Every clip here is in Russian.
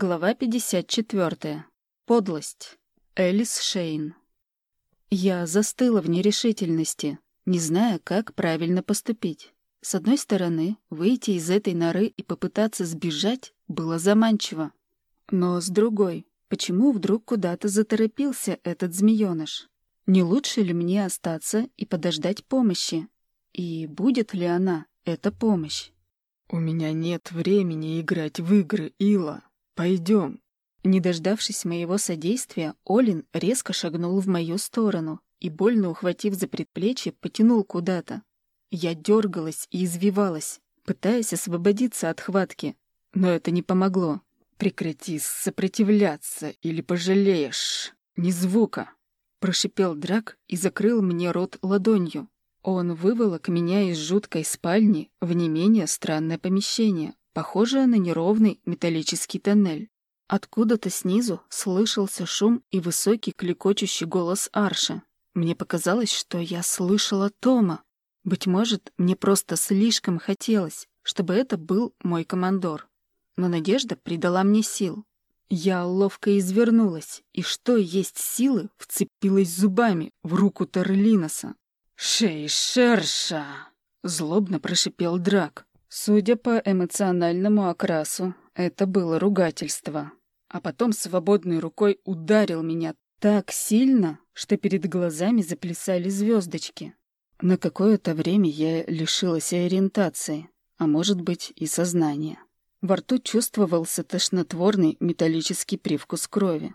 Глава 54. Подлость. Элис Шейн. Я застыла в нерешительности, не зная, как правильно поступить. С одной стороны, выйти из этой норы и попытаться сбежать было заманчиво. Но с другой, почему вдруг куда-то заторопился этот змеёныш? Не лучше ли мне остаться и подождать помощи? И будет ли она, эта помощь? «У меня нет времени играть в игры, Ила. Пойдем». Не дождавшись моего содействия, Олин резко шагнул в мою сторону и, больно ухватив за предплечье, потянул куда-то. Я дергалась и извивалась, пытаясь освободиться от хватки, но это не помогло. «Прекрати сопротивляться, или пожалеешь. Ни звука!» Прошипел Драк и закрыл мне рот ладонью. Он выволок меня из жуткой спальни в не менее странное помещение, похожее на неровный металлический тоннель. Откуда-то снизу слышался шум и высокий клекочущий голос Арша. Мне показалось, что я слышала Тома. Быть может, мне просто слишком хотелось, чтобы это был мой командор. Но надежда придала мне сил. Я ловко извернулась, и что есть силы, вцепилась зубами в руку Тарлиноса. «Шей-шерша!» — злобно прошипел Драк. Судя по эмоциональному окрасу, это было ругательство. А потом свободной рукой ударил меня так сильно, что перед глазами заплясали звездочки. На какое-то время я лишилась ориентации, а может быть и сознания. Во рту чувствовался тошнотворный металлический привкус крови.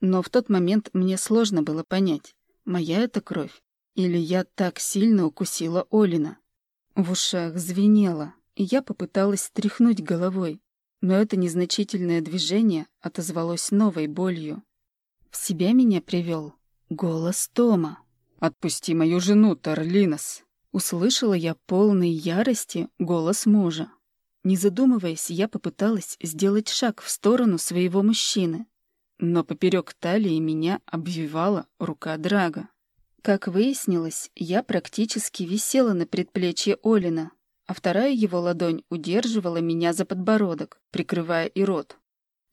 Но в тот момент мне сложно было понять, моя это кровь или я так сильно укусила Олина. В ушах звенело, я попыталась стряхнуть головой, но это незначительное движение отозвалось новой болью. В себя меня привел голос Тома. «Отпусти мою жену, Тарлинос!» Услышала я полной ярости голос мужа. Не задумываясь, я попыталась сделать шаг в сторону своего мужчины, но поперек талии меня обвивала рука Драга. Как выяснилось, я практически висела на предплечье Олина, а вторая его ладонь удерживала меня за подбородок, прикрывая и рот.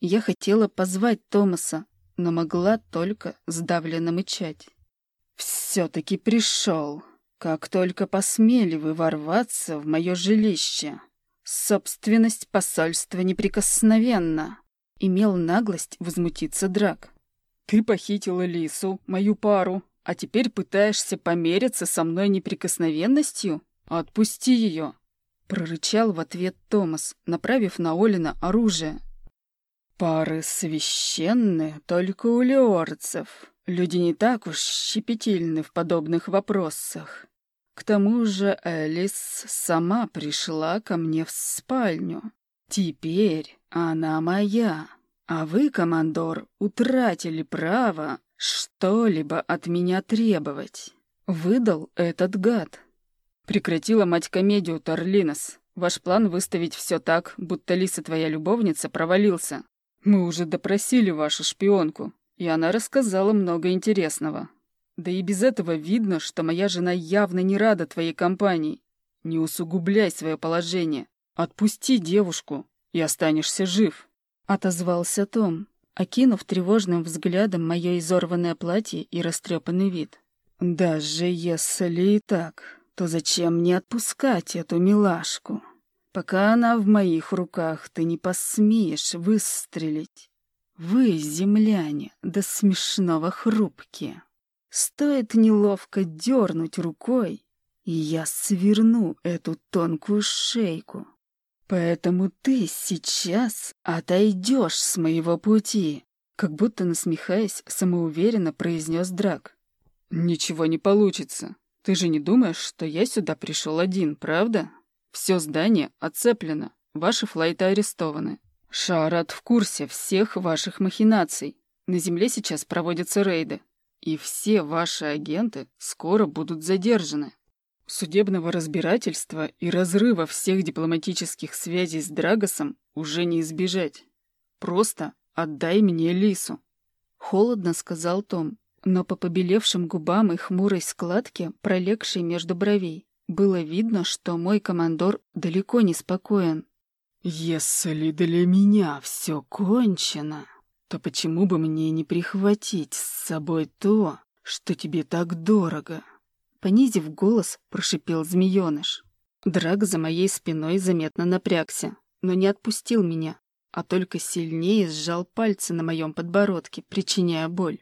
Я хотела позвать Томаса, но могла только сдавленно мычать. «Все-таки пришел. Как только посмели вы ворваться в мое жилище. Собственность посольства неприкосновенна», — имел наглость возмутиться Драк. «Ты похитила Лису, мою пару, а теперь пытаешься помериться со мной неприкосновенностью? Отпусти ее!» Прорычал в ответ Томас, направив на Олина оружие. «Пары священные только у леорцев. Люди не так уж щепетильны в подобных вопросах. К тому же Элис сама пришла ко мне в спальню. Теперь она моя, а вы, командор, утратили право что-либо от меня требовать. Выдал этот гад. Прекратила мать комедию, Торлинос. Ваш план выставить все так, будто Лиса твоя любовница провалился. Мы уже допросили вашу шпионку, и она рассказала много интересного. Да и без этого видно, что моя жена явно не рада твоей компании. Не усугубляй свое положение. Отпусти девушку, и останешься жив. Отозвался Том окинув тревожным взглядом мое изорванное платье и растрепанный вид. «Даже если и так, то зачем мне отпускать эту милашку? Пока она в моих руках, ты не посмеешь выстрелить. Вы, земляне, до смешного хрупкие. Стоит неловко дернуть рукой, и я сверну эту тонкую шейку. Поэтому ты сейчас отойдешь с моего пути, как будто насмехаясь, самоуверенно произнес Драк. Ничего не получится. Ты же не думаешь, что я сюда пришел один, правда? Все здание оцеплено, ваши флайты арестованы. Шарат в курсе всех ваших махинаций. На Земле сейчас проводятся рейды, и все ваши агенты скоро будут задержаны. Судебного разбирательства и разрыва всех дипломатических связей с Драгосом уже не избежать. Просто отдай мне Лису. Холодно сказал Том, но по побелевшим губам и хмурой складке, пролегшей между бровей, было видно, что мой командор далеко не спокоен. «Если для меня все кончено, то почему бы мне не прихватить с собой то, что тебе так дорого?» Понизив голос, прошипел змеёныш. Драк за моей спиной заметно напрягся, но не отпустил меня, а только сильнее сжал пальцы на моем подбородке, причиняя боль.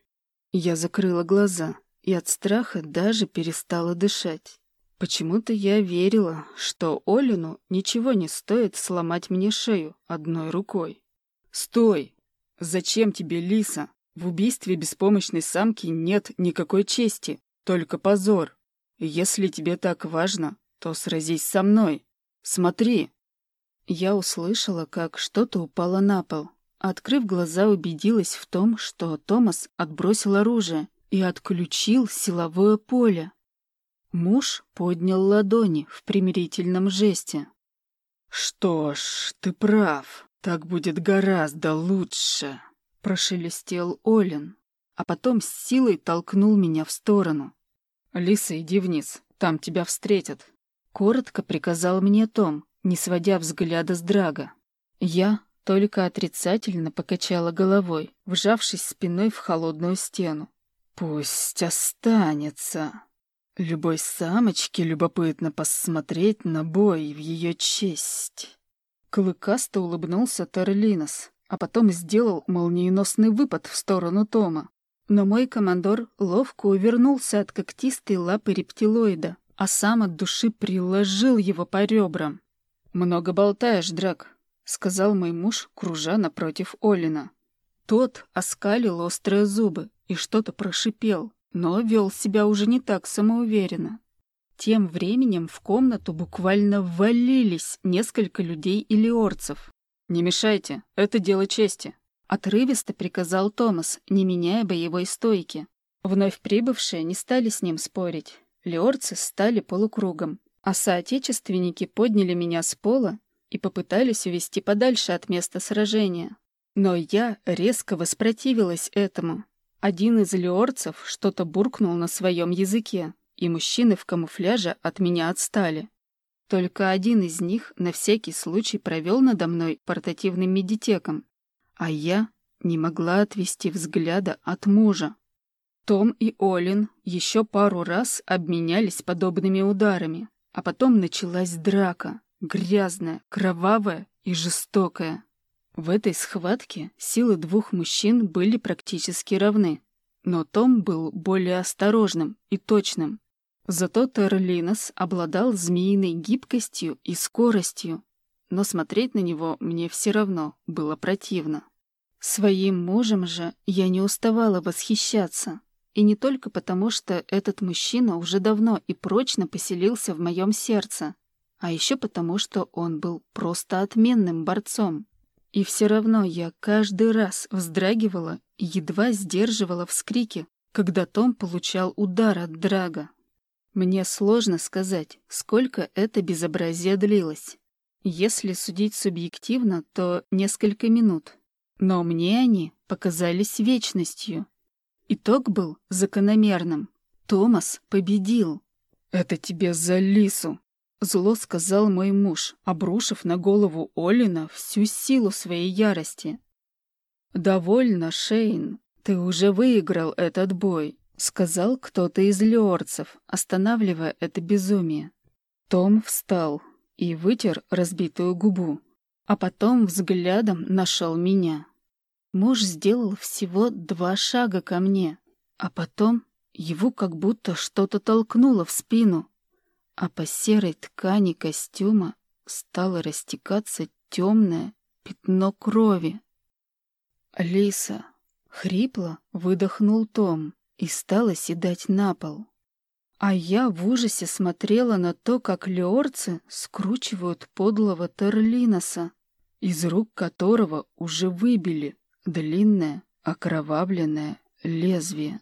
Я закрыла глаза и от страха даже перестала дышать. Почему-то я верила, что Олину ничего не стоит сломать мне шею одной рукой. «Стой! Зачем тебе, Лиса? В убийстве беспомощной самки нет никакой чести, только позор. Если тебе так важно, то сразись со мной. Смотри!» Я услышала, как что-то упало на пол. Открыв глаза, убедилась в том, что Томас отбросил оружие и отключил силовое поле. Муж поднял ладони в примирительном жесте. «Что ж, ты прав. Так будет гораздо лучше», — прошелестел Олин, а потом с силой толкнул меня в сторону. «Лиса, иди вниз, там тебя встретят», — коротко приказал мне Том, не сводя взгляда с Драга. Я только отрицательно покачала головой, вжавшись спиной в холодную стену. «Пусть останется. Любой самочке любопытно посмотреть на бой в ее честь». Клыкасто улыбнулся Терлинос, а потом сделал молниеносный выпад в сторону Тома. Но мой командор ловко увернулся от когтистой лапы рептилоида, а сам от души приложил его по ребрам. «Много болтаешь, Драк», — сказал мой муж, кружа напротив Олина. Тот оскалил острые зубы и что-то прошипел, но вел себя уже не так самоуверенно. Тем временем в комнату буквально ввалились несколько людей или орцев. «Не мешайте, это дело чести», Отрывисто приказал Томас, не меняя боевой стойки. Вновь прибывшие не стали с ним спорить. Леорцы стали полукругом, а соотечественники подняли меня с пола и попытались увести подальше от места сражения. Но я резко воспротивилась этому. Один из леорцев что-то буркнул на своем языке, и мужчины в камуфляже от меня отстали. Только один из них на всякий случай провел надо мной портативным медитеком, а я не могла отвести взгляда от мужа. Том и Олин еще пару раз обменялись подобными ударами, а потом началась драка, грязная, кровавая и жестокая. В этой схватке силы двух мужчин были практически равны, но Том был более осторожным и точным. Зато Терлинос обладал змеиной гибкостью и скоростью, но смотреть на него мне все равно было противно. Своим мужем же я не уставала восхищаться. И не только потому, что этот мужчина уже давно и прочно поселился в моем сердце, а еще потому, что он был просто отменным борцом. И все равно я каждый раз вздрагивала и едва сдерживала вскрики, когда Том получал удар от Драга. Мне сложно сказать, сколько это безобразие длилось. Если судить субъективно, то несколько минут. Но мне они показались вечностью. Итог был закономерным. Томас победил. «Это тебе за лису!» — зло сказал мой муж, обрушив на голову Олина всю силу своей ярости. «Довольно, Шейн, ты уже выиграл этот бой», — сказал кто-то из леорцев, останавливая это безумие. Том встал и вытер разбитую губу, а потом взглядом нашел меня. Муж сделал всего два шага ко мне, а потом его как будто что-то толкнуло в спину, а по серой ткани костюма стало растекаться темное пятно крови. «Лиса!» — хрипло выдохнул Том и стал оседать на пол. А я в ужасе смотрела на то, как леорцы скручивают подлого Терлиноса, из рук которого уже выбили длинное окровавленное лезвие.